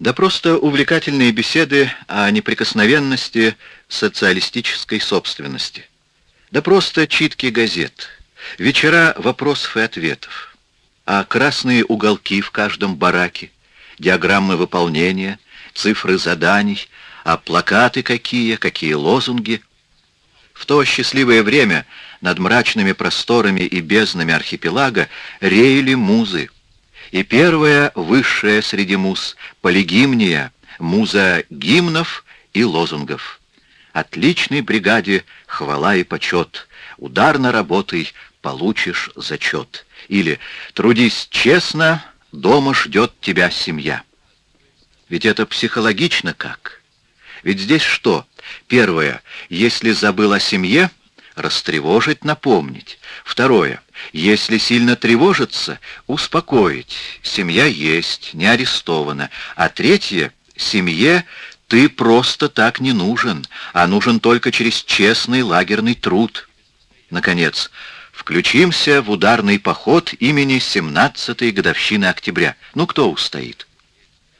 Да просто увлекательные беседы о неприкосновенности социалистической собственности. Да просто читки газет. Вечера вопросов и ответов. А красные уголки в каждом бараке, диаграммы выполнения, цифры заданий, а плакаты какие, какие лозунги. В то счастливое время над мрачными просторами и безднами архипелага реяли музы. И первая, высшая среди муз, полигимния, муза гимнов и лозунгов. Отличной бригаде хвала и почет, ударно работай, получишь зачет. Или трудись честно, дома ждет тебя семья. Ведь это психологично как? Ведь здесь что? Первое, если забыл о семье, растревожить, напомнить. Второе, если сильно тревожится, успокоить. Семья есть, не арестована. А третье, семье ты просто так не нужен, а нужен только через честный лагерный труд. Наконец, включимся в ударный поход имени 17-й годовщины октября. Ну, кто устоит?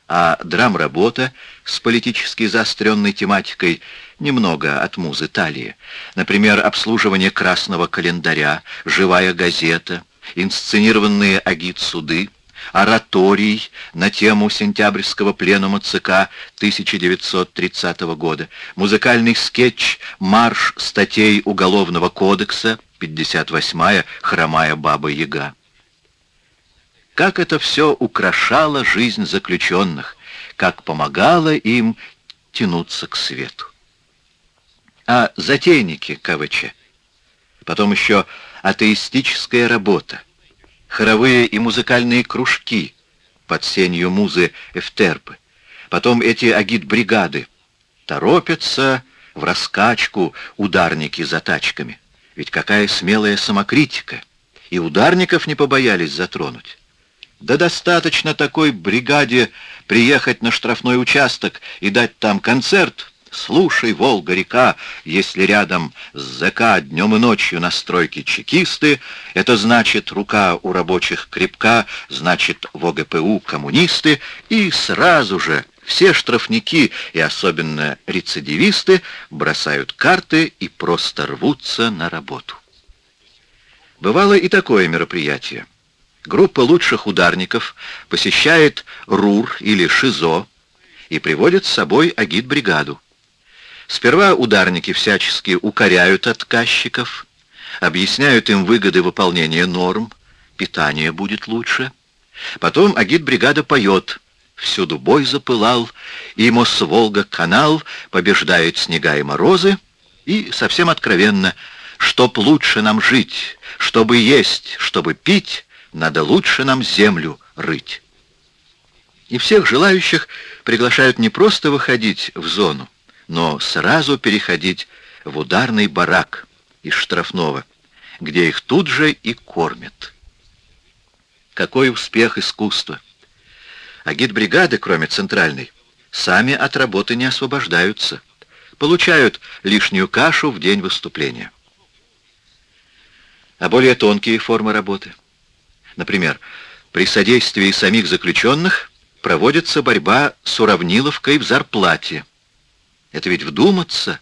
А драм-работа с политически заостренной тематикой немного от музы талии. Например, обслуживание красного календаря, живая газета, инсценированные агит-суды, ораторий на тему сентябрьского пленума ЦК 1930 года, музыкальный скетч «Марш статей Уголовного кодекса», 58-я «Хромая баба-яга». Как это все украшало жизнь заключенных, как помогало им тянуться к свету а затейники КВЧ. Потом еще атеистическая работа, хоровые и музыкальные кружки под сенью музы Эфтерпы. Потом эти агит-бригады. Торопятся в раскачку ударники за тачками. Ведь какая смелая самокритика. И ударников не побоялись затронуть. Да достаточно такой бригаде приехать на штрафной участок и дать там концерт, Слушай, Волга-река, если рядом с ЗК днем и ночью на стройке чекисты, это значит рука у рабочих крепка, значит в ОГПУ коммунисты, и сразу же все штрафники и особенно рецидивисты бросают карты и просто рвутся на работу. Бывало и такое мероприятие. Группа лучших ударников посещает РУР или ШИЗО и приводит с собой агит-бригаду. Сперва ударники всячески укоряют отказчиков, объясняют им выгоды выполнения норм, питание будет лучше. Потом агит-бригада поет «Всюду бой запылал», и Мосволга-канал побеждает снега и морозы, и совсем откровенно, чтоб лучше нам жить, чтобы есть, чтобы пить, надо лучше нам землю рыть. И всех желающих приглашают не просто выходить в зону, но сразу переходить в ударный барак из штрафного, где их тут же и кормят. Какой успех искусства! Агитбригады, кроме центральной, сами от работы не освобождаются, получают лишнюю кашу в день выступления. А более тонкие формы работы. Например, при содействии самих заключенных проводится борьба с уравниловкой в зарплате, это ведь вдуматься,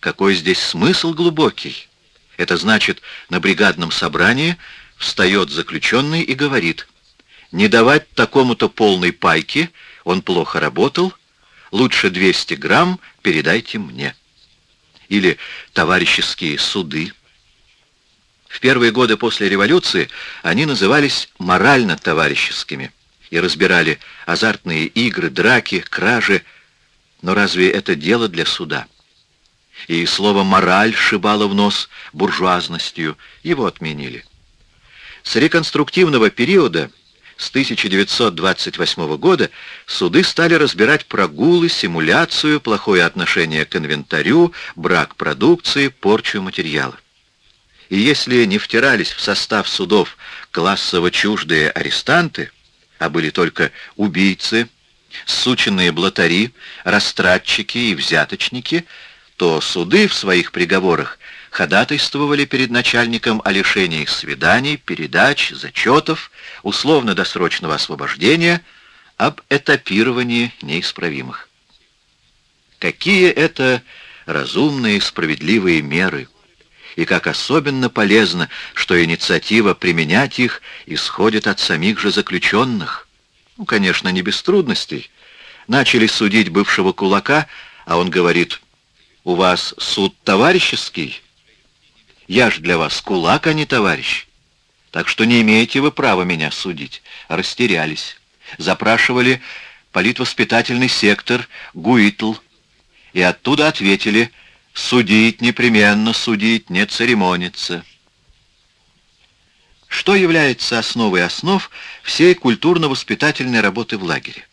какой здесь смысл глубокий. Это значит, на бригадном собрании встает заключенный и говорит, не давать такому-то полной пайки, он плохо работал, лучше 200 грамм передайте мне. Или товарищеские суды. В первые годы после революции они назывались морально-товарищескими и разбирали азартные игры, драки, кражи, но разве это дело для суда? И слово «мораль» шибало в нос буржуазностью, его отменили. С реконструктивного периода, с 1928 года, суды стали разбирать прогулы, симуляцию, плохое отношение к инвентарю, брак продукции, порчу материала. И если не втирались в состав судов классово чуждые арестанты, а были только убийцы, сученные блатари, растратчики и взяточники, то суды в своих приговорах ходатайствовали перед начальником о лишении их свиданий, передач, зачетов, условно-досрочного освобождения, об этапировании неисправимых. Какие это разумные справедливые меры, и как особенно полезно, что инициатива применять их исходит от самих же заключенных. Ну, конечно, не без трудностей. Начали судить бывшего кулака, а он говорит, «У вас суд товарищеский? Я ж для вас кулак, а не товарищ. Так что не имеете вы права меня судить». Растерялись. Запрашивали политвоспитательный сектор, ГУИТЛ, и оттуда ответили «Судить непременно, судить, не церемониться». Что является основой основ всей культурно-воспитательной работы в лагере?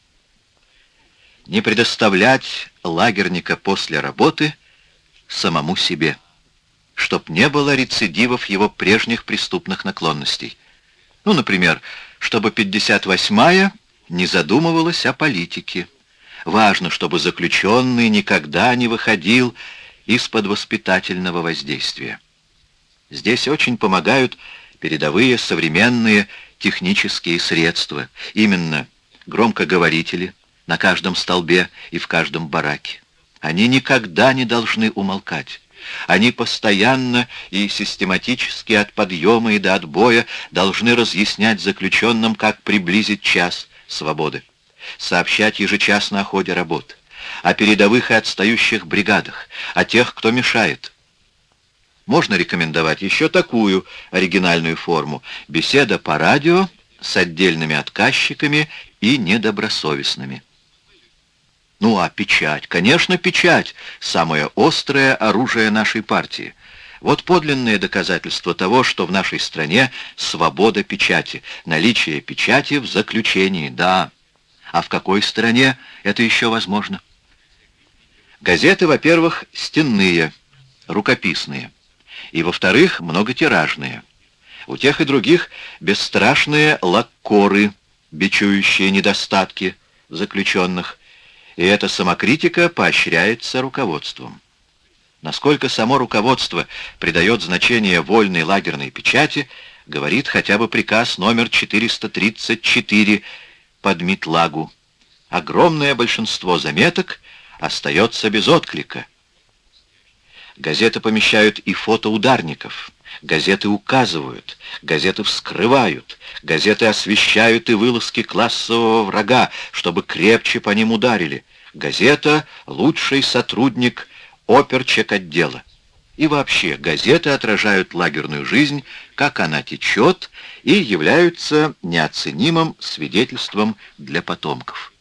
Не предоставлять лагерника после работы самому себе, чтоб не было рецидивов его прежних преступных наклонностей. Ну, например, чтобы 58-я не задумывалась о политике, Важно, чтобы заключенный никогда не выходил из-под воспитательного воздействия. Здесь очень помогают передовые современные технические средства, именно громкоговорители на каждом столбе и в каждом бараке. Они никогда не должны умолкать. Они постоянно и систематически от подъема и до отбоя должны разъяснять заключенным, как приблизить час свободы сообщать ежечасно о ходе работ, о передовых и отстающих бригадах, о тех, кто мешает. Можно рекомендовать еще такую оригинальную форму — беседа по радио с отдельными отказчиками и недобросовестными. Ну а печать, конечно, печать — самое острое оружие нашей партии. Вот подлинное доказательство того, что в нашей стране свобода печати, наличие печати в заключении, да. А в какой стране это еще возможно? Газеты, во-первых, стенные, рукописные. И, во-вторых, многотиражные. У тех и других бесстрашные лаккоры, бичующие недостатки заключенных. И эта самокритика поощряется руководством. Насколько само руководство придает значение вольной лагерной печати, говорит хотя бы приказ номер 434 под Митлагу. Огромное большинство заметок остается без отклика. Газеты помещают и фото ударников. Газеты указывают, газеты вскрывают, газеты освещают и вылазки классового врага, чтобы крепче по ним ударили. Газета — лучший сотрудник оперчек отдела. И вообще, газеты отражают лагерную жизнь, как она течет, и являются неоценимым свидетельством для потомков.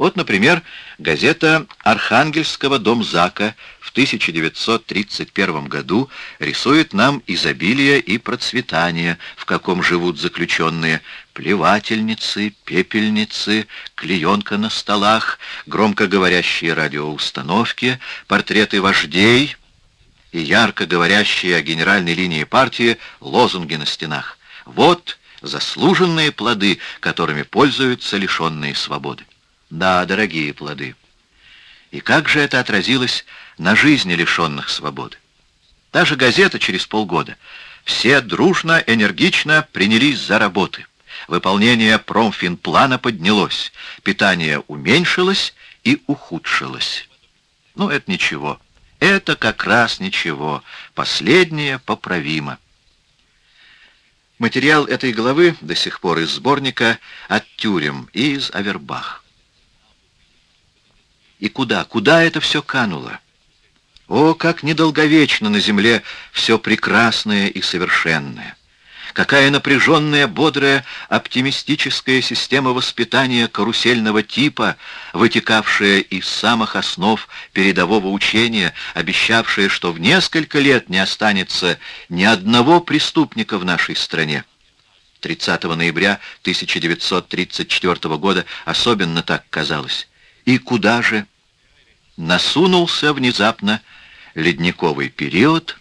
Вот, например, газета Архангельского домзака в 1931 году рисует нам изобилие и процветание, в каком живут заключенные, плевательницы, пепельницы, клеенка на столах, громкоговорящие радиоустановки, портреты вождей, и ярко говорящие о генеральной линии партии лозунги на стенах. Вот заслуженные плоды, которыми пользуются лишенные свободы. Да, дорогие плоды. И как же это отразилось на жизни лишенных свободы? Та же газета через полгода. Все дружно, энергично принялись за работы. Выполнение промфинплана поднялось, питание уменьшилось и ухудшилось. Ну, это ничего. Это как раз ничего. Последнее поправимо. Материал этой главы до сих пор из сборника «От тюрем» и из Авербах. И куда, куда это все кануло? О, как недолговечно на земле все прекрасное и совершенное! Какая напряженная, бодрая, оптимистическая система воспитания карусельного типа, вытекавшая из самых основ передового учения, обещавшая, что в несколько лет не останется ни одного преступника в нашей стране. 30 ноября 1934 года особенно так казалось. И куда же? Насунулся внезапно ледниковый период,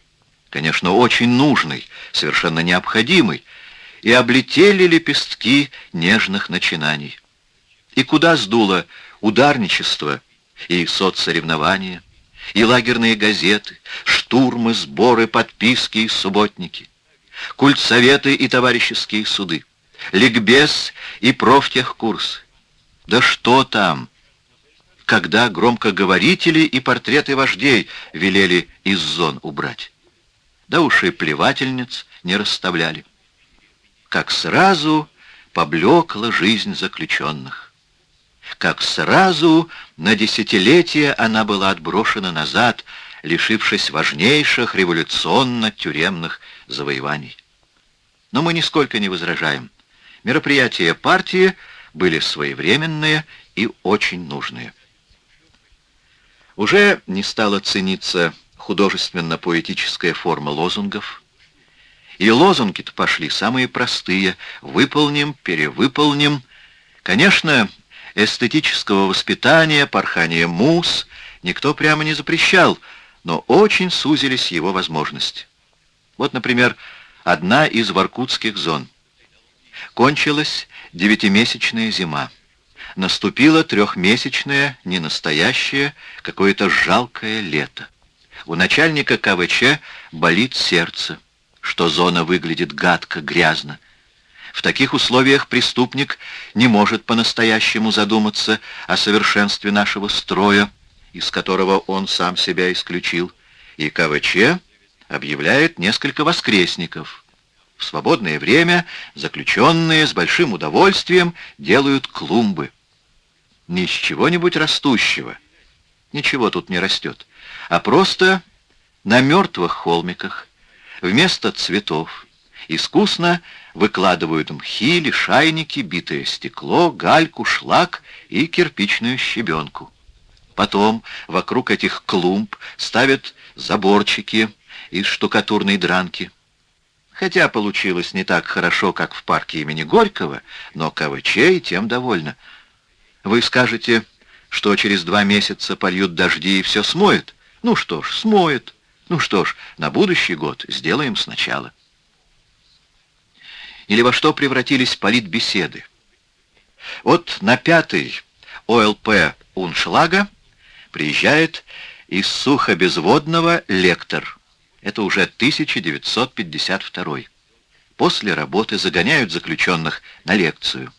конечно, очень нужный, совершенно необходимый, и облетели лепестки нежных начинаний. И куда сдуло ударничество и соцсоревнования, и лагерные газеты, штурмы, сборы, подписки и субботники, культсоветы и товарищеские суды, ликбез и профтехкурс. Да что там? Когда громкоговорители и портреты вождей велели из зон убрать. Да уж и плевательниц не расставляли. Как сразу поблекла жизнь заключенных. Как сразу на десятилетия она была отброшена назад, лишившись важнейших революционно-тюремных завоеваний. Но мы нисколько не возражаем. Мероприятия партии были своевременные и очень нужные. Уже не стала цениться художественно-поэтическая форма лозунгов. И лозунги-то пошли самые простые. Выполним, перевыполним. Конечно, эстетического воспитания, порхания мус никто прямо не запрещал, но очень сузились его возможности. Вот, например, одна из воркутских зон. Кончилась девятимесячная зима. Наступило трехмесячное, ненастоящее, какое-то жалкое лето. У начальника КВЧ болит сердце, что зона выглядит гадко, грязно. В таких условиях преступник не может по-настоящему задуматься о совершенстве нашего строя, из которого он сам себя исключил, и КВЧ объявляет несколько воскресников. В свободное время заключенные с большим удовольствием делают клумбы. Не из чего-нибудь растущего. Ничего тут не растет. А просто на мертвых холмиках вместо цветов искусно выкладывают мхи, лишайники, битое стекло, гальку, шлак и кирпичную щебенку. Потом вокруг этих клумб ставят заборчики из штукатурной дранки. Хотя получилось не так хорошо, как в парке имени Горького, но КВЧ и тем довольно. Вы скажете, что через два месяца польют дожди и все смоет? Ну что ж, смоет. Ну что ж, на будущий год сделаем сначала. Или во что превратились политбеседы? Вот на пятый ОЛП Уншлага приезжает из Сухобезводного лектор. Это уже 1952 После работы загоняют заключенных на лекцию.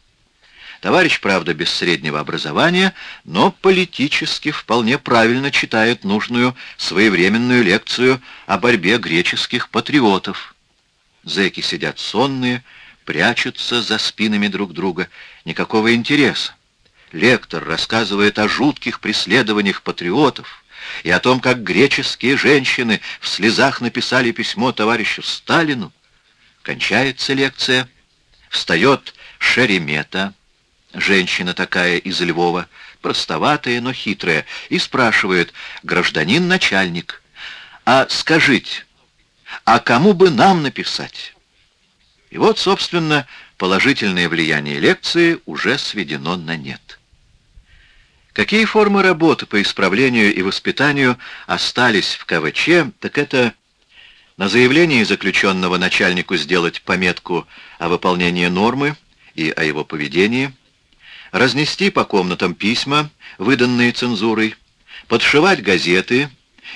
Товарищ, правда, без среднего образования, но политически вполне правильно читает нужную своевременную лекцию о борьбе греческих патриотов. Зэки сидят сонные, прячутся за спинами друг друга. Никакого интереса. Лектор рассказывает о жутких преследованиях патриотов и о том, как греческие женщины в слезах написали письмо товарищу Сталину. Кончается лекция. Встает Шеремета, женщина такая из Львова, простоватая, но хитрая, и спрашивает, гражданин начальник, а скажите, а кому бы нам написать? И вот, собственно, положительное влияние лекции уже сведено на нет. Какие формы работы по исправлению и воспитанию остались в КВЧ, так это на заявлении заключенного начальнику сделать пометку о выполнении нормы и о его поведении, разнести по комнатам письма, выданные цензурой, подшивать газеты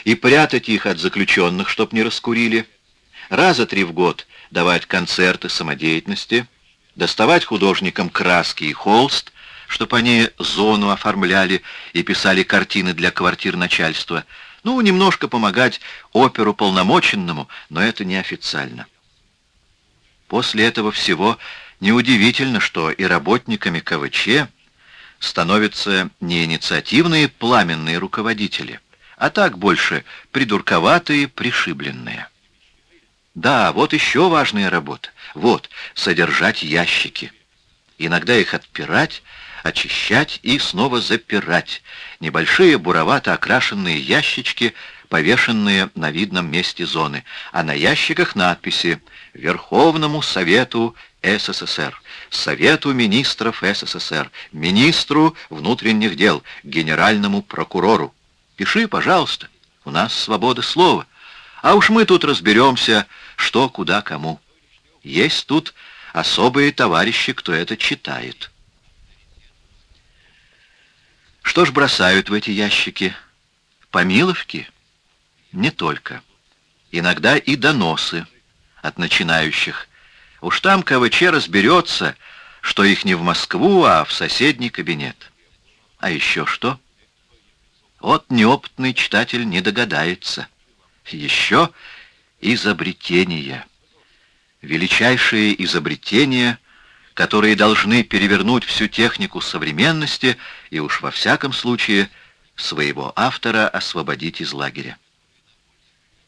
и прятать их от заключенных, чтоб не раскурили, раза три в год давать концерты самодеятельности, доставать художникам краски и холст, чтобы они зону оформляли и писали картины для квартир начальства, ну, немножко помогать оперу полномоченному, но это неофициально. После этого всего неудивительно, что и работниками КВЧ становятся не инициативные пламенные руководители, а так больше придурковатые, пришибленные. Да, вот еще важная работа. Вот, содержать ящики. Иногда их отпирать, очищать и снова запирать. Небольшие буровато окрашенные ящички, повешенные на видном месте зоны, а на ящиках надписи «Верховному Совету СССР», «Совету министров СССР», «Министру внутренних дел», «Генеральному прокурору». Пиши, пожалуйста, у нас свобода слова. А уж мы тут разберемся, что, куда, кому. Есть тут особые товарищи, кто это читает. Что ж бросают в эти ящики? Помиловки? Не только. Иногда и доносы от начинающих. Уж там КВЧ разберется, что их не в Москву, а в соседний кабинет. А еще что? Вот неопытный читатель не догадается. Еще изобретения. Величайшие изобретения, которые должны перевернуть всю технику современности и уж во всяком случае своего автора освободить из лагеря.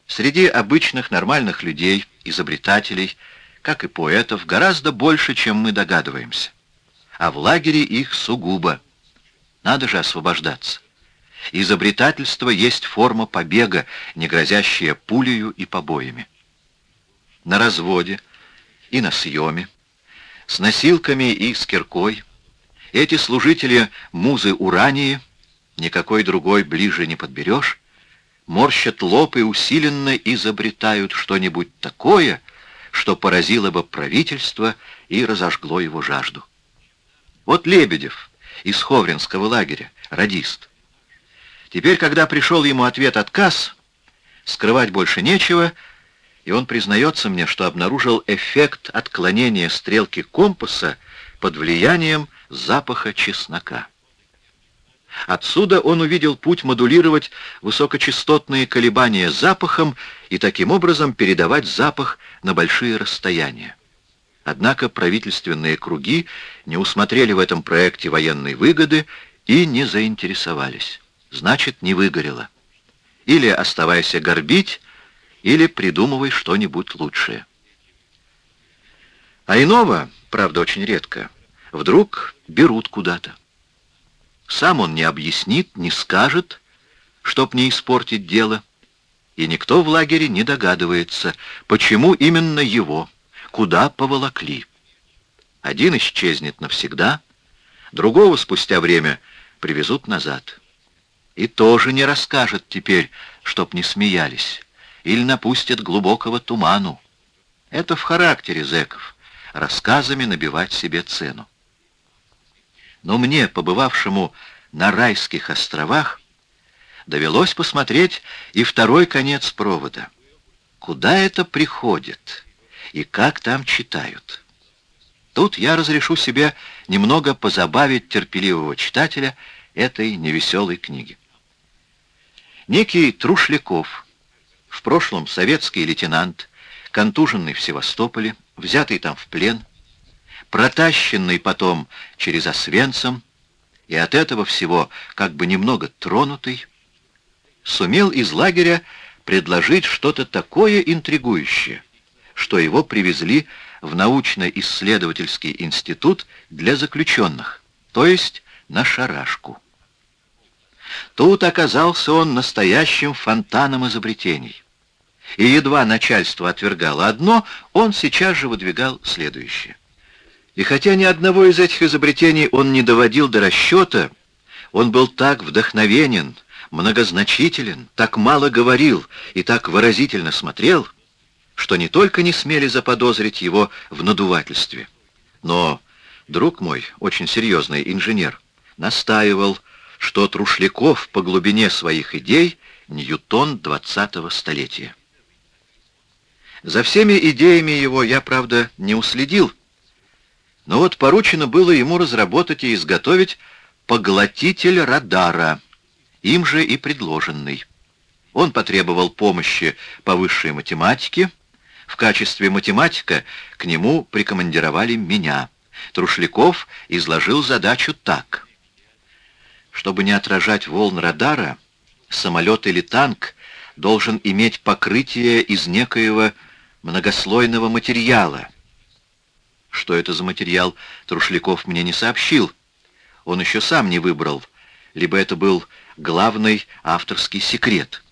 Среди обычных нормальных людей, изобретателей, как и поэтов, гораздо больше, чем мы догадываемся. А в лагере их сугубо. Надо же освобождаться. Изобретательство есть форма побега, не грозящая пулею и побоями. На разводе и на съеме, с носилками и с киркой, эти служители музы Урании, никакой другой ближе не подберешь, морщат лоб и усиленно изобретают что-нибудь такое, что поразило бы правительство и разожгло его жажду. Вот Лебедев из Ховринского лагеря, радист. Теперь, когда пришел ему ответ «отказ», скрывать больше нечего, и он признается мне, что обнаружил эффект отклонения стрелки компаса под влиянием запаха чеснока. Отсюда он увидел путь модулировать высокочастотные колебания запахом и таким образом передавать запах на большие расстояния. Однако правительственные круги не усмотрели в этом проекте военной выгоды и не заинтересовались. Значит, не выгорело. Или оставайся горбить, или придумывай что-нибудь лучшее. А иного, правда, очень редко, вдруг берут куда-то. Сам он не объяснит, не скажет, чтоб не испортить дело, и никто в лагере не догадывается, почему именно его, куда поволокли. Один исчезнет навсегда, другого спустя время привезут назад. И тоже не расскажет теперь, чтоб не смеялись, или напустят глубокого туману. Это в характере зэков, рассказами набивать себе цену. Но мне, побывавшему на райских островах, довелось посмотреть и второй конец провода. Куда это приходит и как там читают? Тут я разрешу себе немного позабавить терпеливого читателя этой невеселой книги. Некий Трушляков, в прошлом советский лейтенант, контуженный в Севастополе, взятый там в плен, протащенный потом через Освенцим, и от этого всего как бы немного тронутый, сумел из лагеря предложить что-то такое интригующее, что его привезли в научно-исследовательский институт для заключенных, то есть на шарашку. Тут оказался он настоящим фонтаном изобретений. И едва начальство отвергало одно, он сейчас же выдвигал следующее. И хотя ни одного из этих изобретений он не доводил до расчета, он был так вдохновенен, многозначителен, так мало говорил и так выразительно смотрел, что не только не смели заподозрить его в надувательстве, но друг мой, очень серьезный инженер, настаивал, что Трушляков по глубине своих идей Ньютон 20-го столетия. За всеми идеями его я, правда, не уследил, но вот поручено было ему разработать и изготовить поглотитель радара, им же и предложенный. Он потребовал помощи по высшей математике. В качестве математика к нему прикомандировали меня. Трушляков изложил задачу так. Чтобы не отражать волн радара, самолет или танк должен иметь покрытие из некоего многослойного материала — что это за материал, Трушляков мне не сообщил. Он еще сам не выбрал, либо это был главный авторский секрет.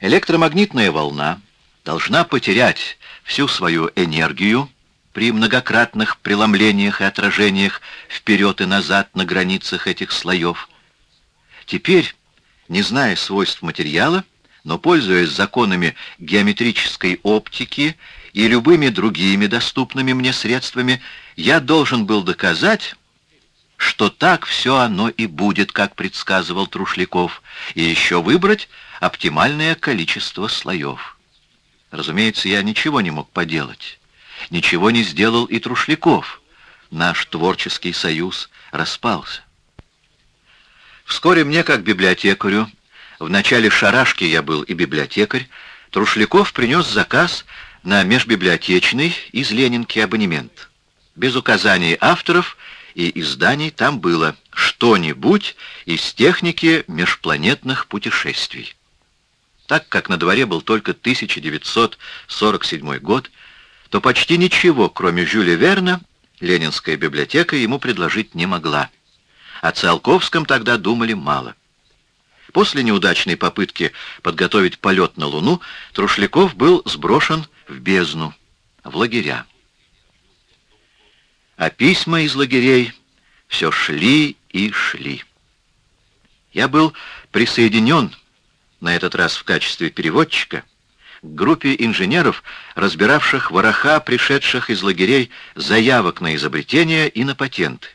Электромагнитная волна должна потерять всю свою энергию при многократных преломлениях и отражениях вперед и назад на границах этих слоев. Теперь, не зная свойств материала, но пользуясь законами геометрической оптики и любыми другими доступными мне средствами, я должен был доказать, что так все оно и будет, как предсказывал Трушляков, и еще выбрать оптимальное количество слоев. Разумеется, я ничего не мог поделать. ничего не сделал и Трушляков. Наш творческий союз распался. Вскоре мне, как библиотекарю, в начале шарашки я был и библиотекарь, Трушляков принес заказ на межбиблиотечный из Ленинки абонемент. Без указаний авторов и изданий там было что-нибудь из техники межпланетных путешествий. Так как на дворе был только 1947 год, то почти ничего, кроме Жюля Верна, Ленинская библиотека ему предложить не могла. О Циолковском тогда думали мало. После неудачной попытки подготовить полет на Луну, Трушляков был сброшен в бездну, в лагеря. А письма из лагерей все шли и шли. Я был присоединен, на этот раз в качестве переводчика, к группе инженеров, разбиравших вороха, пришедших из лагерей заявок на изобретения и на патенты.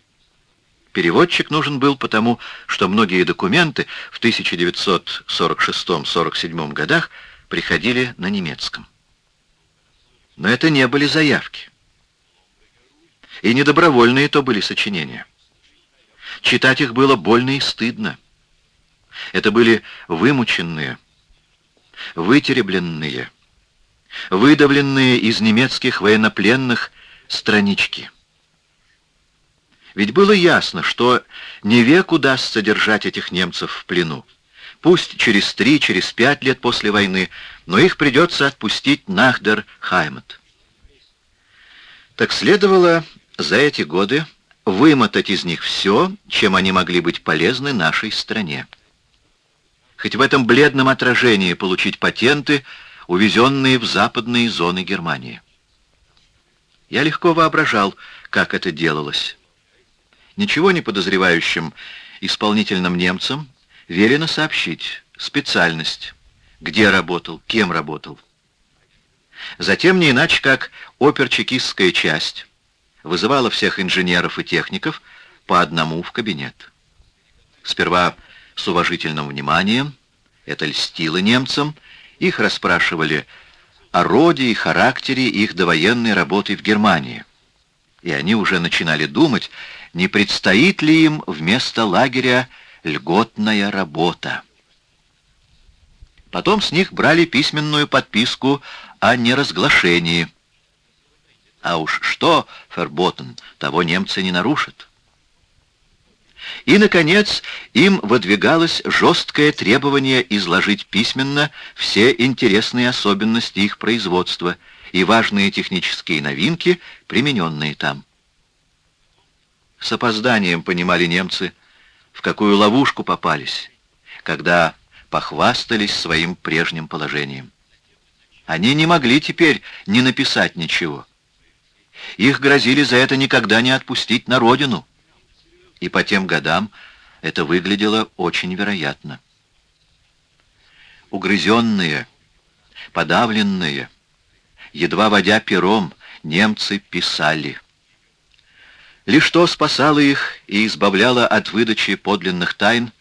Переводчик нужен был потому, что многие документы в 1946-47 годах приходили на немецком. Но это не были заявки. И недобровольные то были сочинения. Читать их было больно и стыдно. Это были вымученные, вытеребленные, выдавленные из немецких военнопленных странички. Ведь было ясно, что не век удастся держать этих немцев в плену. Пусть через три, через пять лет после войны, но их придется отпустить Нахдер Хаймат. Так следовало за эти годы вымотать из них все, чем они могли быть полезны нашей стране. Хоть в этом бледном отражении получить патенты, увезенные в западные зоны Германии. Я легко воображал, как это делалось. Ничего не подозревающим исполнительным немцам велено сообщить специальность, где работал, кем работал. Затем не иначе, как оперчекистская часть вызывала всех инженеров и техников по одному в кабинет. Сперва с уважительным вниманием, это льстило немцам, их расспрашивали о роде и характере их довоенной работы в Германии. И они уже начинали думать, не предстоит ли им вместо лагеря льготная работа. Потом с них брали письменную подписку о неразглашении – а уж что, Ферботен, того немцы не нарушат. И, наконец, им выдвигалось жесткое требование изложить письменно все интересные особенности их производства и важные технические новинки, примененные там. С опозданием понимали немцы, в какую ловушку попались, когда похвастались своим прежним положением. Они не могли теперь не написать ничего. Их грозили за это никогда не отпустить на родину. И по тем годам это выглядело очень вероятно. Угрызенные, подавленные, едва водя пером, немцы писали. Лишь то спасало их и избавляло от выдачи подлинных тайн,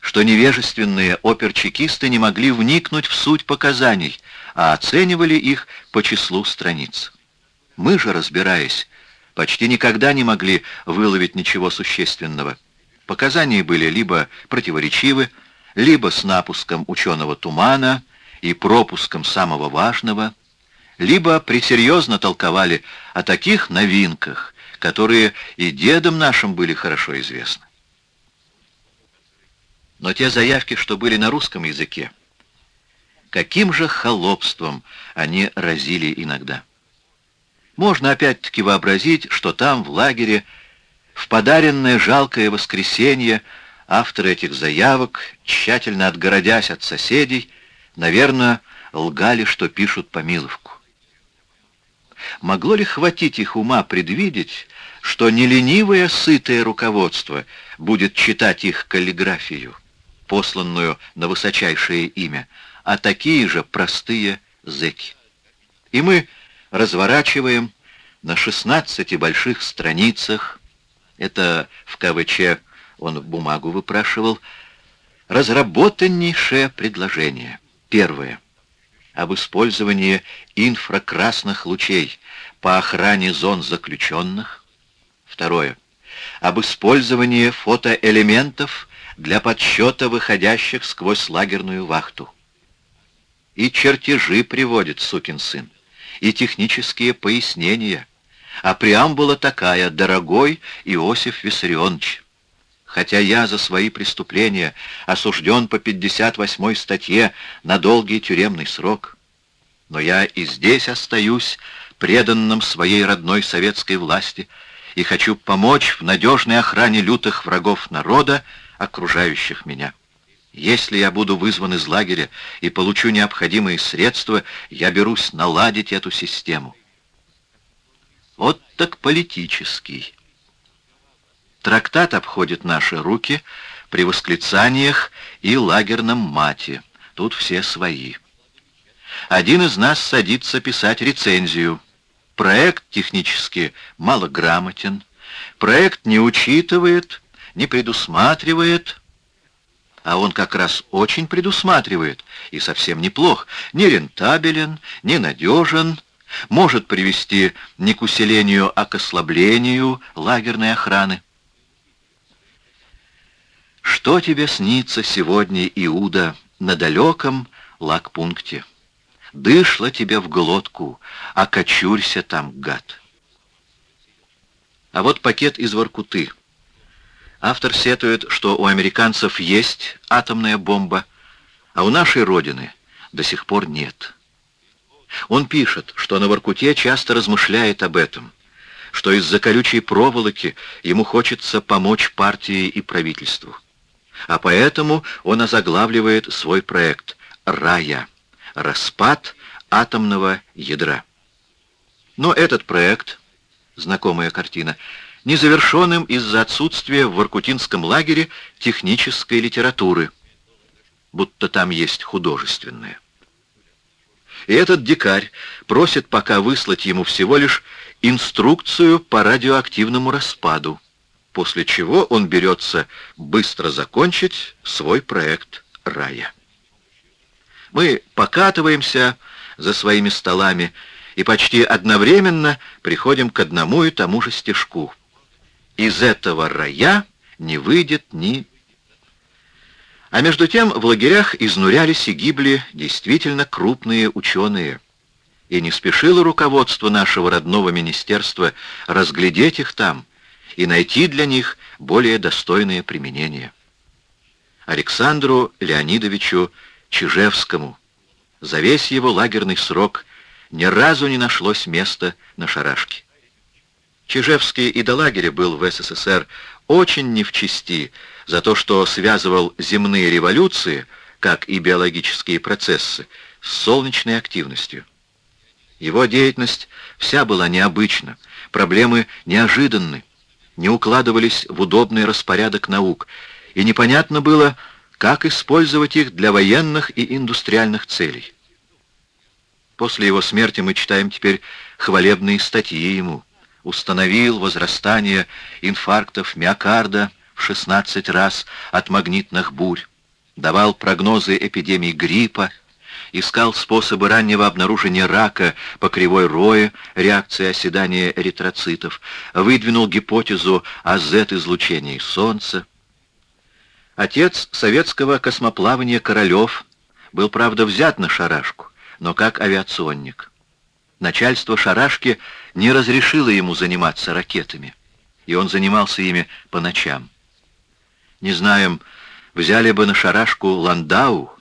что невежественные оперчекисты не могли вникнуть в суть показаний, а оценивали их по числу страниц. Мы же, разбираясь, почти никогда не могли выловить ничего существенного. Показания были либо противоречивы, либо с напуском ученого тумана и пропуском самого важного, либо пресерьезно толковали о таких новинках, которые и дедам нашим были хорошо известны. Но те заявки, что были на русском языке, каким же холопством они разили иногда. Можно опять-таки вообразить, что там, в лагере, в подаренное жалкое воскресенье, авторы этих заявок, тщательно отгородясь от соседей, наверное, лгали, что пишут помиловку. Могло ли хватить их ума предвидеть, что не ленивое сытое руководство будет читать их каллиграфию, посланную на высочайшее имя, а такие же простые зэки? И мы разворачиваем на 16 больших страницах, это в КВЧ он бумагу выпрашивал, разработаннейшее предложение. Первое. Об использовании инфракрасных лучей по охране зон заключенных. Второе. Об использовании фотоэлементов для подсчета выходящих сквозь лагерную вахту. И чертежи приводит сукин сын, и технические пояснения. А преамбула такая «Дорогой Иосиф Виссарионович». Хотя я за свои преступления осужден по 58 статье на долгий тюремный срок, но я и здесь остаюсь преданным своей родной советской власти и хочу помочь в надежной охране лютых врагов народа, окружающих меня. Если я буду вызван из лагеря и получу необходимые средства, я берусь наладить эту систему. Вот так политический. Трактат обходит наши руки при восклицаниях и лагерном мате. Тут все свои. Один из нас садится писать рецензию. Проект технически малограмотен. Проект не учитывает, не предусматривает, а он как раз очень предусматривает, и совсем неплох, не рентабелен, не надежен, может привести не к усилению, а к ослаблению лагерной охраны. Что тебе снится сегодня, Иуда, на далеком лагпункте? Дышло тебе в глотку, а кочурься там, гад. А вот пакет из Воркуты. Автор сетует, что у американцев есть атомная бомба, а у нашей Родины до сих пор нет. Он пишет, что на Воркуте часто размышляет об этом, что из-за колючей проволоки ему хочется помочь партии и правительству. А поэтому он озаглавливает свой проект «Рая. Распад атомного ядра». Но этот проект, знакомая картина, незавершенным из-за отсутствия в Воркутинском лагере технической литературы, будто там есть художественная. И этот дикарь просит пока выслать ему всего лишь инструкцию по радиоактивному распаду после чего он берется быстро закончить свой проект рая. Мы покатываемся за своими столами и почти одновременно приходим к одному и тому же стежку. Из этого рая не выйдет ни... А между тем в лагерях изнурялись и гибли действительно крупные ученые. И не спешило руководство нашего родного министерства разглядеть их там, и найти для них более достойное применение. Александру Леонидовичу Чижевскому за весь его лагерный срок ни разу не нашлось места на шарашке. Чижевский и до лагеря был в СССР очень не в чести за то, что связывал земные революции, как и биологические процессы, с солнечной активностью. Его деятельность вся была необычна, проблемы неожиданны, не укладывались в удобный распорядок наук, и непонятно было, как использовать их для военных и индустриальных целей. После его смерти мы читаем теперь хвалебные статьи ему. Установил возрастание инфарктов миокарда в 16 раз от магнитных бурь, давал прогнозы эпидемий гриппа, искал способы раннего обнаружения рака по кривой роя, реакции оседания эритроцитов, выдвинул гипотезу о Z-излучении Солнца. Отец советского космоплавания Королев был, правда, взят на шарашку, но как авиационник. Начальство шарашки не разрешило ему заниматься ракетами, и он занимался ими по ночам. Не знаем, взяли бы на шарашку Ландау,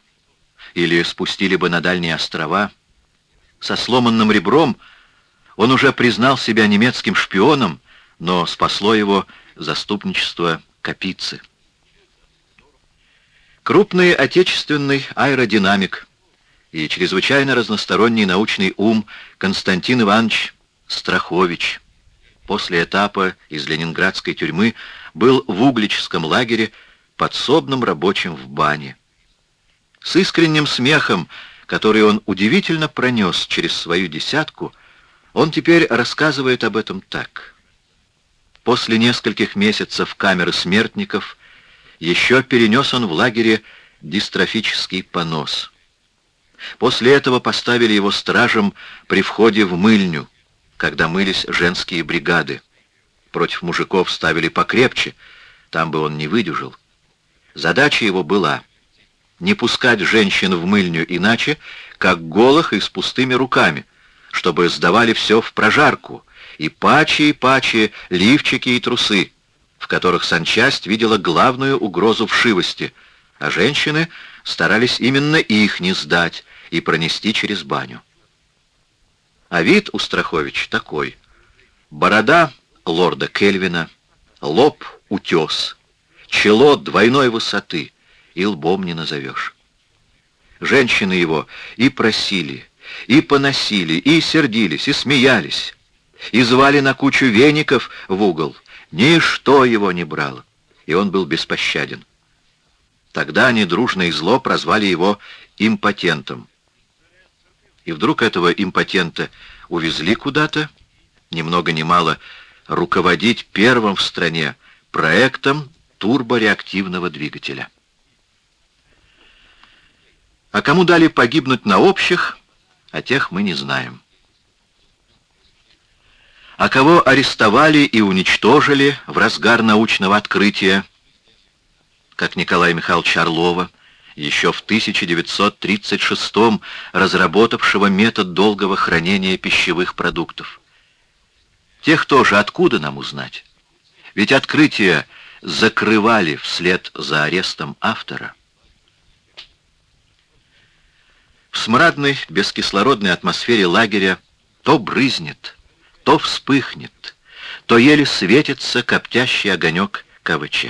или спустили бы на дальние острова. Со сломанным ребром он уже признал себя немецким шпионом, но спасло его заступничество Капицы. Крупный отечественный аэродинамик и чрезвычайно разносторонний научный ум Константин Иванович Страхович после этапа из ленинградской тюрьмы был в Угличском лагере подсобным рабочим в бане. С искренним смехом, который он удивительно пронес через свою десятку, он теперь рассказывает об этом так. После нескольких месяцев камеры смертников еще перенес он в лагере дистрофический понос. После этого поставили его стражем при входе в мыльню, когда мылись женские бригады. Против мужиков ставили покрепче, там бы он не выдержал. Задача его была не пускать женщин в мыльню иначе, как голых и с пустыми руками, чтобы сдавали все в прожарку, и пачи и пачи, лифчики и трусы, в которых санчасть видела главную угрозу вшивости, а женщины старались именно их не сдать и пронести через баню. А вид у Страхович такой. Борода лорда Кельвина, лоб утес, чело двойной высоты, и лбом не назовешь. Женщины его и просили, и поносили, и сердились, и смеялись, и звали на кучу веников в угол. Ничто его не брало, и он был беспощаден. Тогда они дружно и зло прозвали его импотентом. И вдруг этого импотента увезли куда-то, ни много мало, руководить первым в стране проектом турбореактивного двигателя. А кому дали погибнуть на общих, о тех мы не знаем. А кого арестовали и уничтожили в разгар научного открытия, как Николая Михайловича Орлова, еще в 1936 разработавшего метод долгого хранения пищевых продуктов. Тех тоже откуда нам узнать? Ведь открытия закрывали вслед за арестом автора. В смрадной, бескислородной атмосфере лагеря то брызнет, то вспыхнет, то еле светится коптящий огонек КВЧ.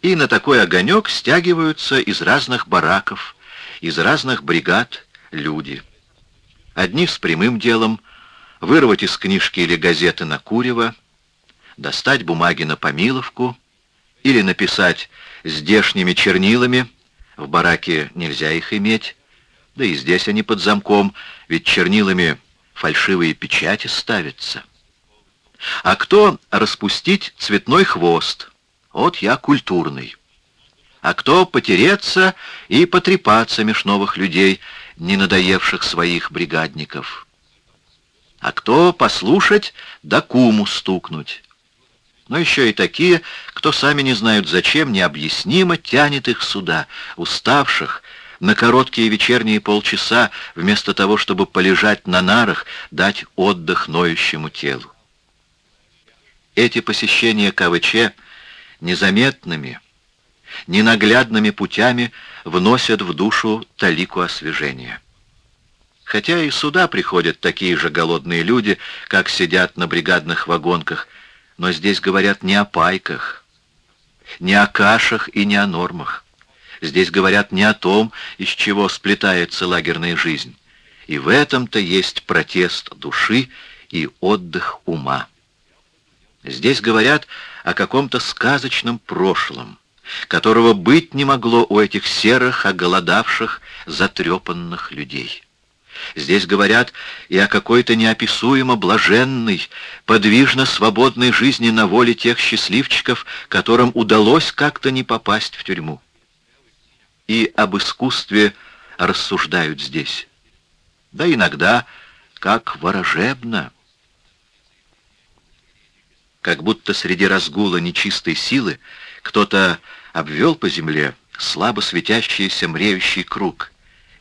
И на такой огонек стягиваются из разных бараков, из разных бригад люди. Одни с прямым делом вырвать из книжки или газеты на курево, достать бумаги на помиловку или написать здешними чернилами, в бараке нельзя их иметь, да и здесь они под замком, ведь чернилами фальшивые печати ставятся. А кто распустить цветной хвост — вот я культурный. А кто потереться и потрепаться меж новых людей, не надоевших своих бригадников? А кто послушать, да куму стукнуть? Но еще и такие, кто сами не знают зачем, необъяснимо тянет их сюда, уставших, на короткие вечерние полчаса, вместо того, чтобы полежать на нарах, дать отдых ноющему телу. Эти посещения КВЧ незаметными, ненаглядными путями вносят в душу талику освежения. Хотя и сюда приходят такие же голодные люди, как сидят на бригадных вагонках, но здесь говорят не о пайках, не о кашах и не о нормах. Здесь говорят не о том, из чего сплетается лагерная жизнь. И в этом-то есть протест души и отдых ума. Здесь говорят о каком-то сказочном прошлом, которого быть не могло у этих серых, оголодавших, затрепанных людей. Здесь говорят и о какой-то неописуемо блаженной, подвижно свободной жизни на воле тех счастливчиков, которым удалось как-то не попасть в тюрьму. И об искусстве рассуждают здесь. Да иногда как ворожебно как будто среди разгула нечистой силы кто-то обвел по земле слабо светящийся мреющий круг,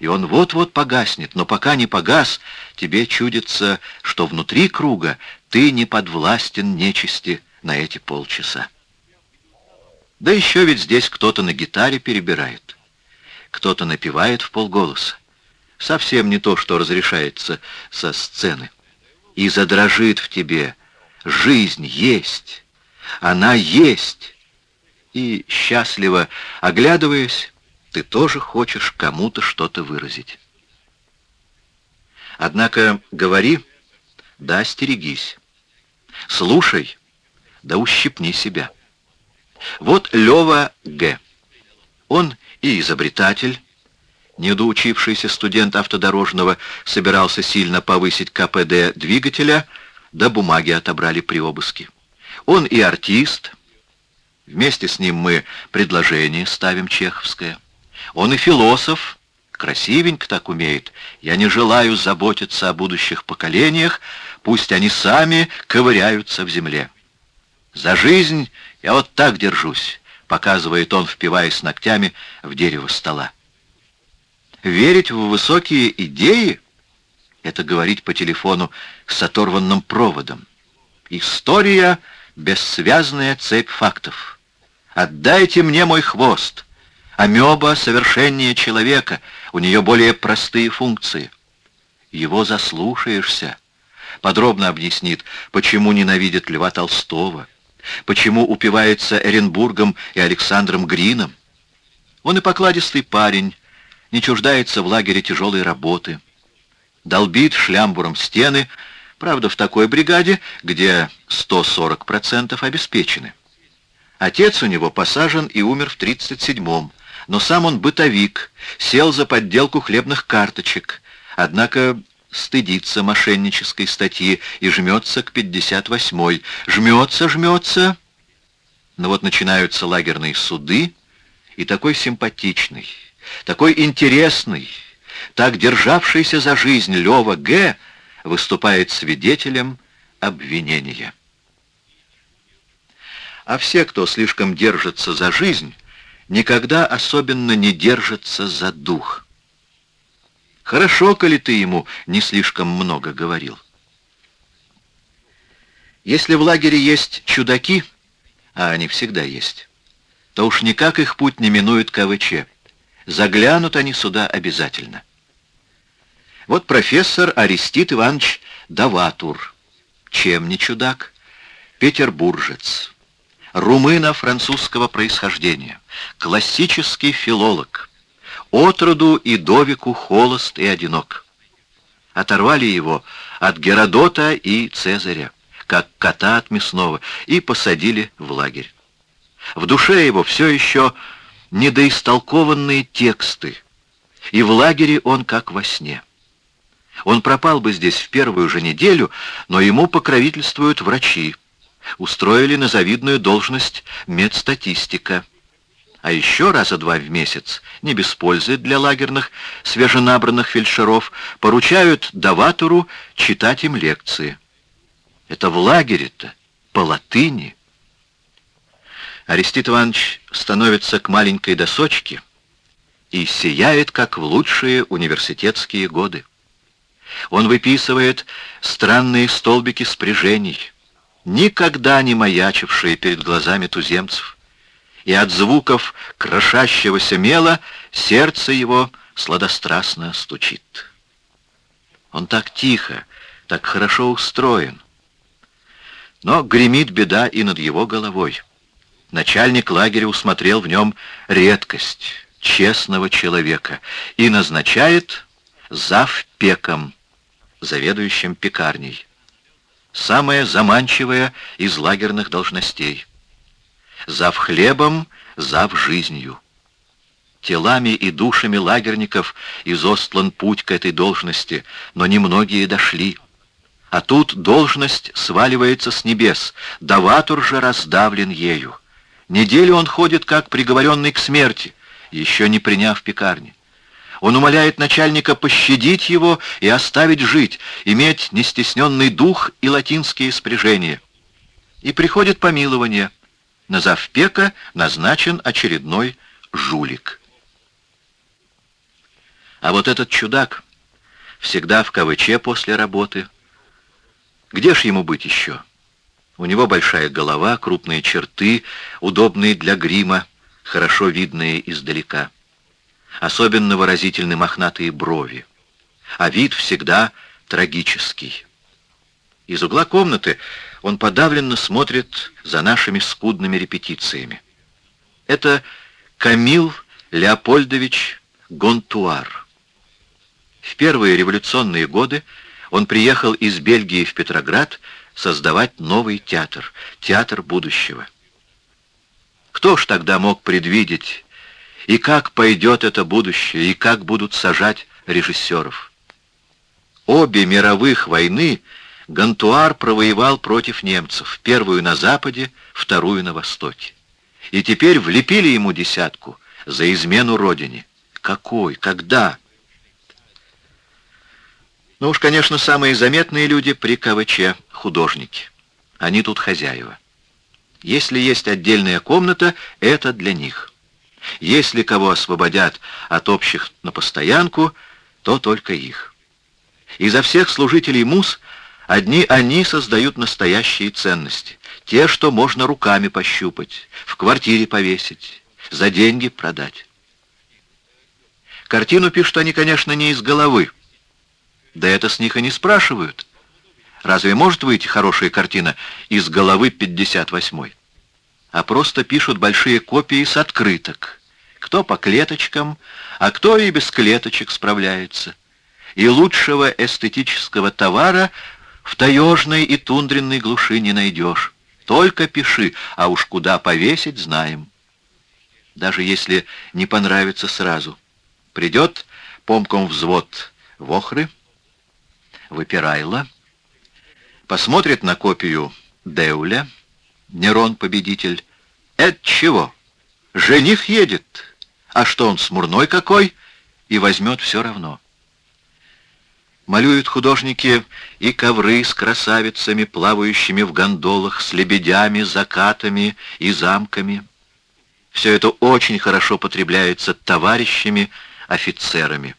и он вот-вот погаснет, но пока не погас, тебе чудится, что внутри круга ты не подвластен нечисти на эти полчаса. Да еще ведь здесь кто-то на гитаре перебирает, кто-то напевает в полголоса. Совсем не то, что разрешается со сцены. И задрожит в тебе Жизнь есть. Она есть. И, счастливо оглядываясь, ты тоже хочешь кому-то что-то выразить. Однако говори, да остерегись. Слушай, да ущипни себя. Вот Лева Г. Он и изобретатель, недоучившийся студент автодорожного, собирался сильно повысить КПД двигателя — да бумаги отобрали при обыске. Он и артист. Вместе с ним мы предложение ставим чеховское. Он и философ, красивенько так умеет. Я не желаю заботиться о будущих поколениях, пусть они сами ковыряются в земле. За жизнь я вот так держусь, показывает он, впиваясь ногтями в дерево стола. Верить в высокие идеи — это говорить по телефону с оторванным проводом. История — бессвязная цепь фактов. Отдайте мне мой хвост. Амеба совершеннее человека, у нее более простые функции. Его заслушаешься. Подробно объяснит, почему ненавидит Льва Толстого, почему упивается Эренбургом и Александром Грином. Он и покладистый парень, не чуждается в лагере тяжелой работы, долбит шлямбуром стены, Правда, в такой бригаде, где 140% обеспечены. Отец у него посажен и умер в 37-м, но сам он бытовик, сел за подделку хлебных карточек, однако стыдится мошеннической статьи и жмется к 58-й. Жмется, жмется. Но вот начинаются лагерные суды, и такой симпатичный, такой интересный, так державшийся за жизнь Лёва Г., выступает свидетелем обвинения. А все, кто слишком держится за жизнь, никогда особенно не держатся за дух. Хорошо, коли ты ему не слишком много говорил. Если в лагере есть чудаки, а они всегда есть, то уж никак их путь не минует КВЧ. Заглянут они сюда обязательно. Вот профессор Арестит Иванович Даватур. Чем не чудак? Петербуржец. Румына французского происхождения. Классический филолог. Отроду и довику холост и одинок. Оторвали его от Геродота и Цезаря, как кота от мясного, и посадили в лагерь. В душе его все еще недоистолкованные тексты, и в лагере он как во сне. Он пропал бы здесь в первую же неделю, но ему покровительствуют врачи. Устроили на завидную должность медстатистика. А еще раза два в месяц, не без пользы для лагерных, свеженабранных фельдшеров, поручают даватору читать им лекции. Это в лагере-то, по латыни. Арестит Иванович становится к маленькой досочке и сияет, как в лучшие университетские годы. Он выписывает странные столбики спряжений, никогда не маячившие перед глазами туземцев. И от звуков крошащегося мела сердце его сладострастно стучит. Он так тихо, так хорошо устроен. Но гремит беда и над его головой. Начальник лагеря усмотрел в нем редкость честного человека и назначает завпеком заведующим пекарней. Самое заманчивое из лагерных должностей. Зав хлебом, зав жизнью. Телами и душами лагерников изостлан путь к этой должности, но немногие дошли. А тут должность сваливается с небес, даватур же раздавлен ею. Неделю он ходит, как приговоренный к смерти, еще не приняв пекарни. Он умоляет начальника пощадить его и оставить жить, иметь нестесненный дух и латинские спряжения. И приходит помилование. На завпека назначен очередной жулик. А вот этот чудак всегда в КВЧ после работы. Где ж ему быть еще? У него большая голова, крупные черты, удобные для грима, хорошо видные издалека. Особенно выразительны мохнатые брови. А вид всегда трагический. Из угла комнаты он подавленно смотрит за нашими скудными репетициями. Это Камил Леопольдович Гонтуар. В первые революционные годы он приехал из Бельгии в Петроград создавать новый театр, театр будущего. Кто ж тогда мог предвидеть и как пойдет это будущее, и как будут сажать режиссеров. Обе мировых войны Гантуар провоевал против немцев, первую на Западе, вторую на Востоке. И теперь влепили ему десятку за измену родине. Какой? Когда? Ну уж, конечно, самые заметные люди при КВЧ — художники. Они тут хозяева. Если есть отдельная комната, это для них. Если кого освободят от общих на постоянку, то только их. Изо всех служителей МУС одни они создают настоящие ценности. Те, что можно руками пощупать, в квартире повесить, за деньги продать. Картину пишут они, конечно, не из головы. Да это с них и не спрашивают. Разве может выйти хорошая картина из головы 58-й? А просто пишут большие копии с открыток. Кто по клеточкам, а кто и без клеточек справляется. И лучшего эстетического товара в таежной и тундренной глуши не найдешь. Только пиши, а уж куда повесить, знаем. Даже если не понравится сразу. Придет помком взвод Вохры, Выпирайла, посмотрит на копию Деуля, Нерон победитель. Это чего? Жених едет. А что он смурной какой? И возьмет все равно. Малюют художники и ковры с красавицами, плавающими в гондолах, с лебедями, закатами и замками. Все это очень хорошо потребляется товарищами, офицерами.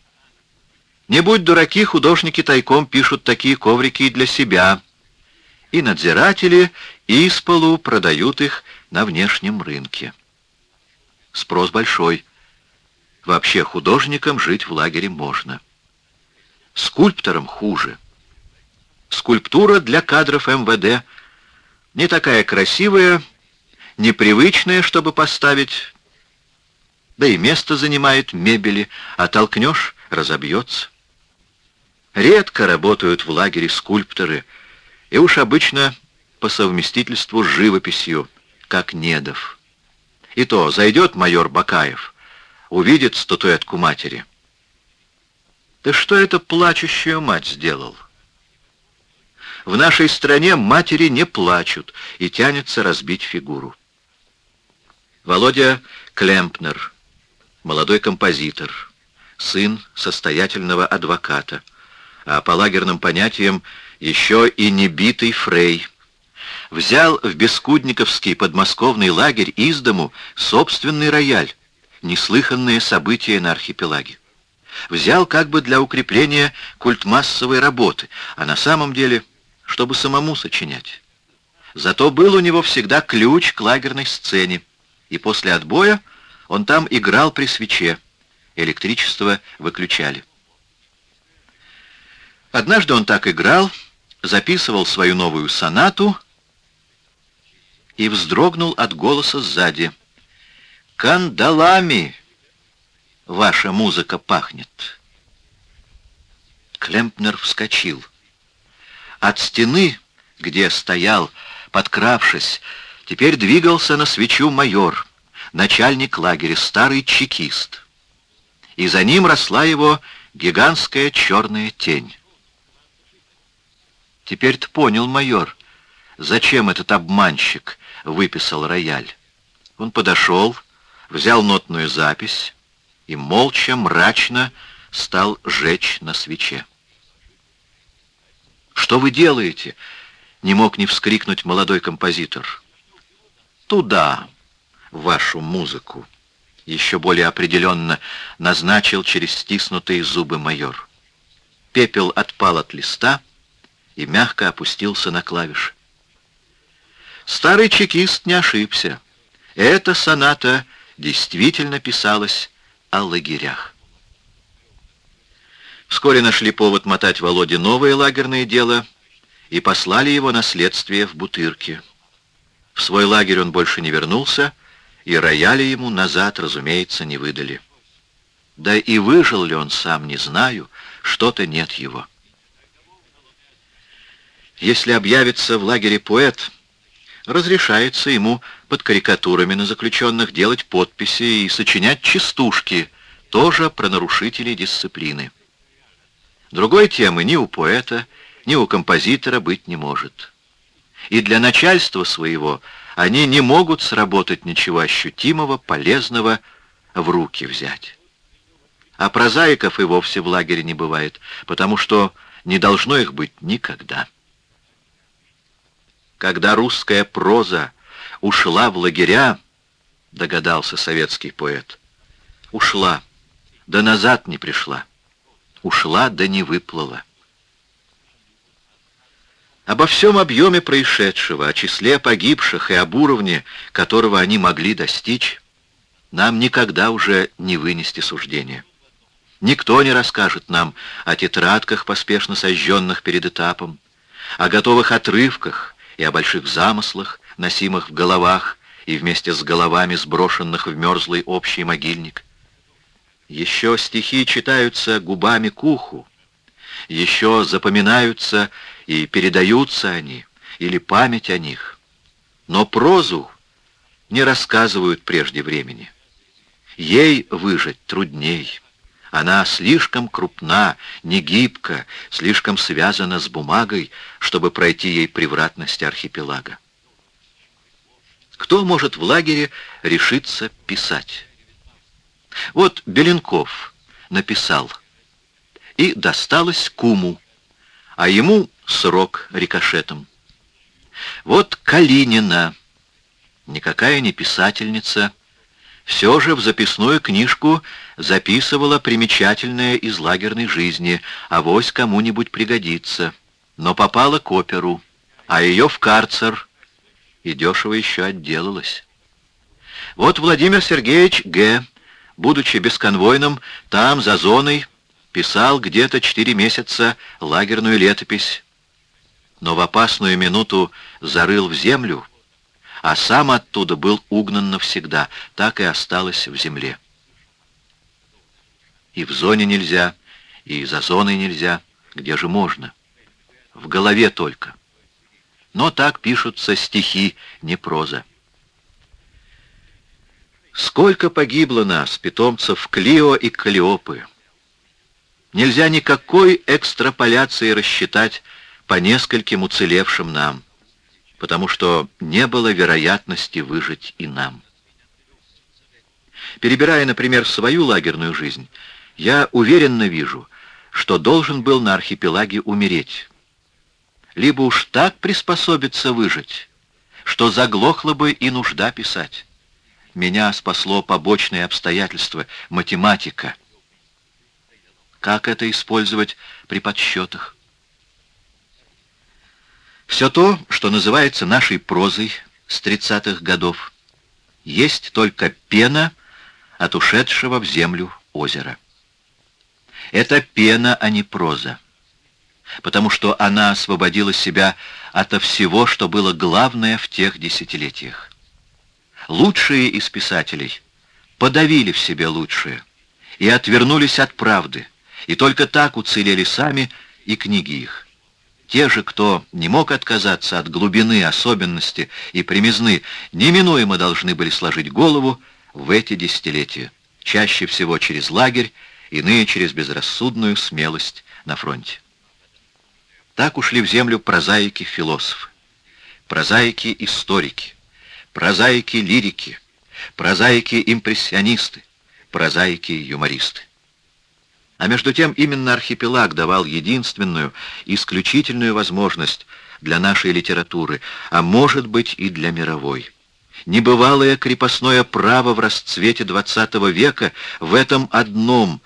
Не будь дураки, художники тайком пишут такие коврики и для себя. И надзиратели из полу продают их на внешнем рынке. Спрос большой. Вообще художникам жить в лагере можно. Скульпторам хуже. Скульптура для кадров МВД не такая красивая, непривычная, чтобы поставить, да и место занимает мебели, а толкнешь — разобьется. Редко работают в лагере скульпторы, и уж обычно по совместительству с живописью, как Недов. И то зайдет майор Бакаев, увидит статуэтку матери. Да что это плачущую мать сделал? В нашей стране матери не плачут и тянется разбить фигуру. Володя Клемпнер, молодой композитор, сын состоятельного адвоката, а по лагерным понятиям еще и небитый Фрей. Взял в Бескудниковский подмосковный лагерь из дому собственный рояль, неслыханные события на архипелаге. Взял как бы для укрепления культмассовой работы, а на самом деле, чтобы самому сочинять. Зато был у него всегда ключ к лагерной сцене, и после отбоя он там играл при свече, электричество выключали. Однажды он так играл, записывал свою новую сонату и вздрогнул от голоса сзади. «Кандалами ваша музыка пахнет!» Клемпнер вскочил. От стены, где стоял, подкравшись, теперь двигался на свечу майор, начальник лагеря, старый чекист. И за ним росла его гигантская черная тень. Теперь-то понял майор, зачем этот обманщик выписал рояль. Он подошел, взял нотную запись и молча, мрачно стал жечь на свече. «Что вы делаете?» — не мог не вскрикнуть молодой композитор. «Туда, вашу музыку!» — еще более определенно назначил через стиснутые зубы майор. Пепел отпал от листа — и мягко опустился на клавиш. Старый чекист не ошибся. Эта соната действительно писалась о лагерях. Вскоре нашли повод мотать Володе новое лагерное дело и послали его на следствие в Бутырке. В свой лагерь он больше не вернулся, и рояли ему назад, разумеется, не выдали. Да и выжил ли он сам, не знаю, что-то нет его. Если объявится в лагере поэт, разрешается ему под карикатурами на заключенных делать подписи и сочинять частушки, тоже про нарушителей дисциплины. Другой темы ни у поэта, ни у композитора быть не может. И для начальства своего они не могут сработать ничего ощутимого, полезного в руки взять. А прозаиков и вовсе в лагере не бывает, потому что Не должно их быть никогда. Когда русская проза ушла в лагеря, догадался советский поэт, ушла, да назад не пришла, ушла, да не выплыла. Обо всем объеме происшедшего, о числе погибших и об уровне, которого они могли достичь, нам никогда уже не вынести суждения. Никто не расскажет нам о тетрадках, поспешно сожженных перед этапом, о готовых отрывках и о больших замыслах, носимых в головах и вместе с головами сброшенных в мерзлый общий могильник. Еще стихи читаются губами к уху, еще запоминаются и передаются они, или память о них. Но прозу не рассказывают прежде времени. Ей выжить трудней. Она слишком крупна, не гибка, слишком связана с бумагой, чтобы пройти ей превратность архипелага. Кто может в лагере решиться писать? Вот Беленков написал, и досталось куму, а ему срок рикошетом. Вот Калинина, никакая не писательница, все же в записную книжку записывала примечательное из лагерной жизни, а вось кому-нибудь пригодится. Но попала к оперу, а ее в карцер, и дешево еще отделалась. Вот Владимир Сергеевич Г., будучи бесконвойным, там, за зоной, писал где-то четыре месяца лагерную летопись, но в опасную минуту зарыл в землю, а сам оттуда был угнан навсегда, так и осталось в земле. И в зоне нельзя, и за зоной нельзя, где же можно? В голове только. Но так пишутся стихи, не проза. Сколько погибло нас, питомцев Клио и Калиопы! Нельзя никакой экстраполяции рассчитать по нескольким уцелевшим нам потому что не было вероятности выжить и нам. Перебирая, например, свою лагерную жизнь, я уверенно вижу, что должен был на архипелаге умереть. Либо уж так приспособиться выжить, что заглохла бы и нужда писать. Меня спасло побочное обстоятельство — математика. Как это использовать при подсчетах? Все то, что называется нашей прозой с тридцатых годов, есть только пена от ушедшего в землю озера. Это пена, а не проза, потому что она освободила себя ото всего, что было главное в тех десятилетиях. Лучшие из писателей подавили в себе лучшее и отвернулись от правды, и только так уцелели сами и книги их. Те же, кто не мог отказаться от глубины, особенности и примизны, неминуемо должны были сложить голову в эти десятилетия, чаще всего через лагерь, иные через безрассудную смелость на фронте. Так ушли в землю прозаики-философы, прозаики-историки, прозаики-лирики, прозаики-импрессионисты, прозаики-юмористы. А между тем именно архипелаг давал единственную, исключительную возможность для нашей литературы, а может быть и для мировой. Небывалое крепостное право в расцвете XX века в этом одном,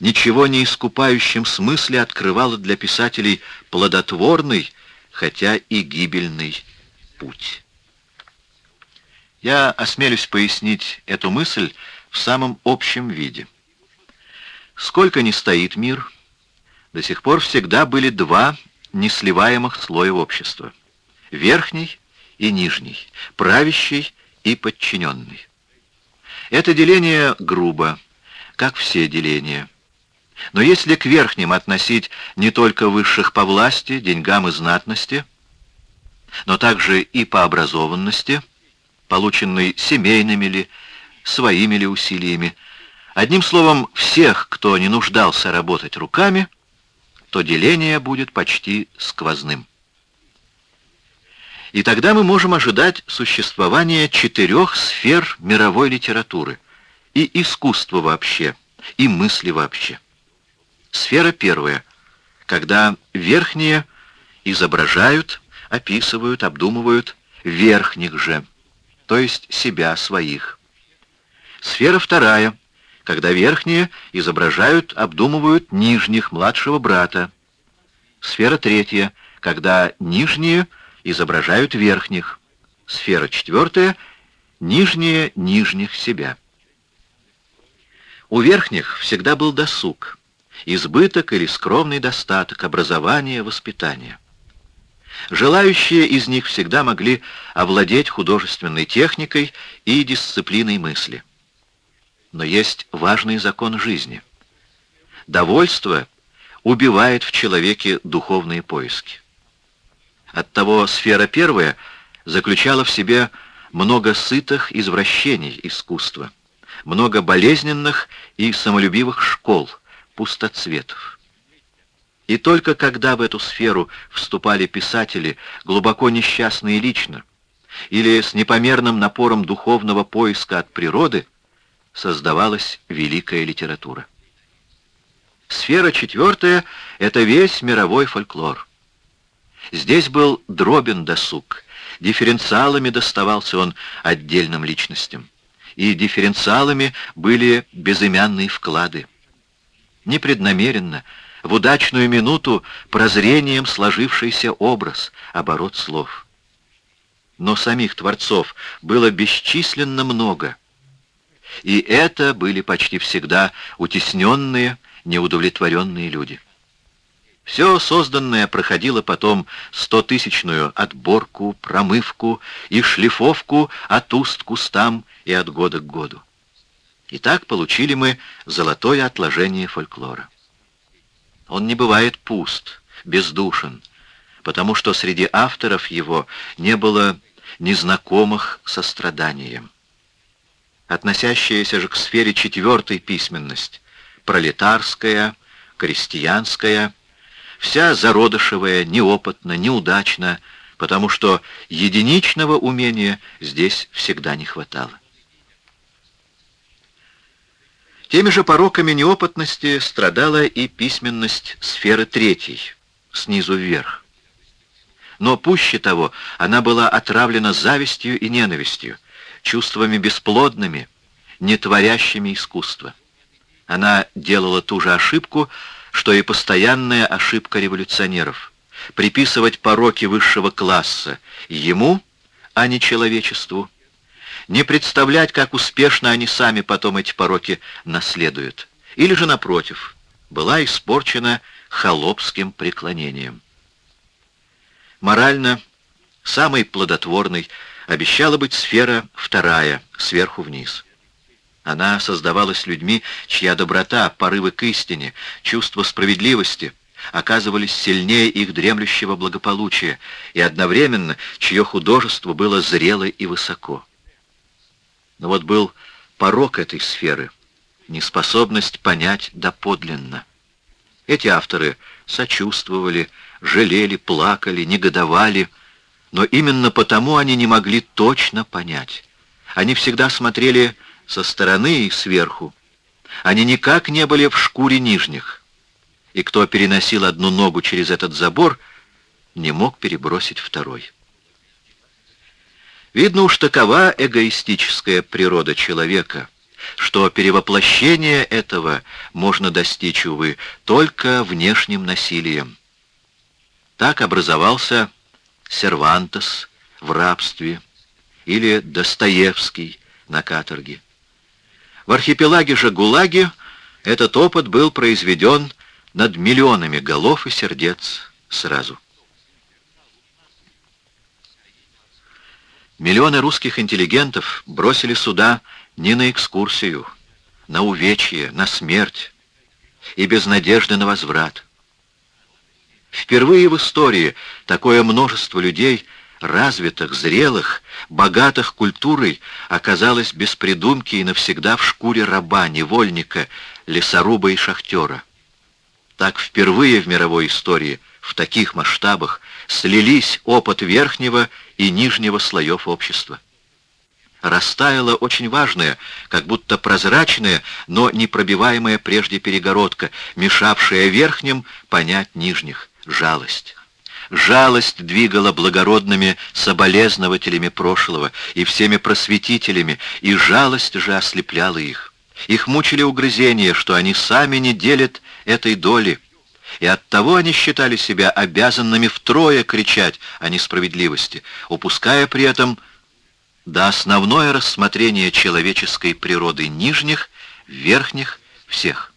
ничего не искупающем смысле открывало для писателей плодотворный, хотя и гибельный путь. Я осмелюсь пояснить эту мысль в самом общем виде. Сколько ни стоит мир, до сих пор всегда были два несливаемых слоя общества. Верхний и нижний, правящий и подчиненный. Это деление грубо, как все деления. Но если к верхним относить не только высших по власти, деньгам и знатности, но также и по образованности, полученной семейными ли, своими ли усилиями, Одним словом, всех, кто не нуждался работать руками, то деление будет почти сквозным. И тогда мы можем ожидать существования четырех сфер мировой литературы и искусства вообще, и мысли вообще. Сфера первая. когда верхние изображают, описывают, обдумывают верхних же, то есть себя своих. Сфера вторая, когда верхние изображают, обдумывают нижних, младшего брата. Сфера третья, когда нижние изображают верхних. Сфера четвертая, нижние нижних себя. У верхних всегда был досуг, избыток или скромный достаток, образование, воспитание. Желающие из них всегда могли овладеть художественной техникой и дисциплиной мысли. Но есть важный закон жизни. Довольство убивает в человеке духовные поиски. Оттого сфера первая заключала в себе много сытых извращений искусства, много болезненных и самолюбивых школ, пустоцветов. И только когда в эту сферу вступали писатели, глубоко несчастные лично, или с непомерным напором духовного поиска от природы, создавалась великая литература. Сфера четвертая — это весь мировой фольклор. Здесь был дробен досуг, дифференциалами доставался он отдельным личностям, и дифференциалами были безымянные вклады. Непреднамеренно, в удачную минуту прозрением сложившийся образ, оборот слов. Но самих творцов было бесчисленно много, и это были почти всегда утесненные, неудовлетворенные люди. Все созданное проходило потом стотысячную отборку, промывку и шлифовку от уст к устам и от года к году. И так получили мы золотое отложение фольклора. Он не бывает пуст, бездушен, потому что среди авторов его не было незнакомых со страданием. Относящаяся же к сфере четвертой письменность, пролетарская, крестьянская, вся зародышевая, неопытна, неудачна, потому что единичного умения здесь всегда не хватало. Теми же пороками неопытности страдала и письменность сферы третьей, снизу вверх. Но пуще того, она была отравлена завистью и ненавистью, чувствами бесплодными, не творящими искусства. Она делала ту же ошибку, что и постоянная ошибка революционеров — приписывать пороки высшего класса ему, а не человечеству, не представлять, как успешно они сами потом эти пороки наследуют. Или же, напротив, была испорчена холопским преклонением. Морально, самой плодотворной обещала быть сфера вторая, сверху вниз. Она создавалась людьми, чья доброта, порывы к истине, чувство справедливости оказывались сильнее их дремлющего благополучия, и одновременно чье художество было зрело и высоко. Но вот был порог этой сферы, неспособность понять доподлинно. Эти авторы сочувствовали, жалели, плакали, негодовали, но именно потому они не могли точно понять. Они всегда смотрели со стороны и сверху. Они никак не были в шкуре нижних. И кто переносил одну ногу через этот забор, не мог перебросить второй. Видно уж такова эгоистическая природа человека, что перевоплощение этого можно достичь, увы, только внешним насилием. Так образовался Сервантес в рабстве или Достоевский на каторге. В архипелаге же ГУЛАГе этот опыт был произведен над миллионами голов и сердец сразу. Миллионы русских интеллигентов бросили сюда не на экскурсию, на увечье, на смерть и без надежды на возврат. Впервые в истории такое множество людей развитых, зрелых, богатых культурой, оказалась без придумки и навсегда в шкуре раба, невольника, лесоруба и шахтера. Так впервые в мировой истории в таких масштабах слились опыт верхнего и нижнего слоев общества. растаяла очень важная, как будто прозрачная, но непробиваемая прежде перегородка, мешавшая верхним понять нижних — жалость. Жалость двигала благородными соболезнователями прошлого и всеми просветителями, и жалость же ослепляла их. Их мучили угрызения, что они сами не делят этой доли, и оттого они считали себя обязанными втрое кричать о несправедливости, упуская при этом до основное рассмотрение человеческой природы нижних, верхних, всех.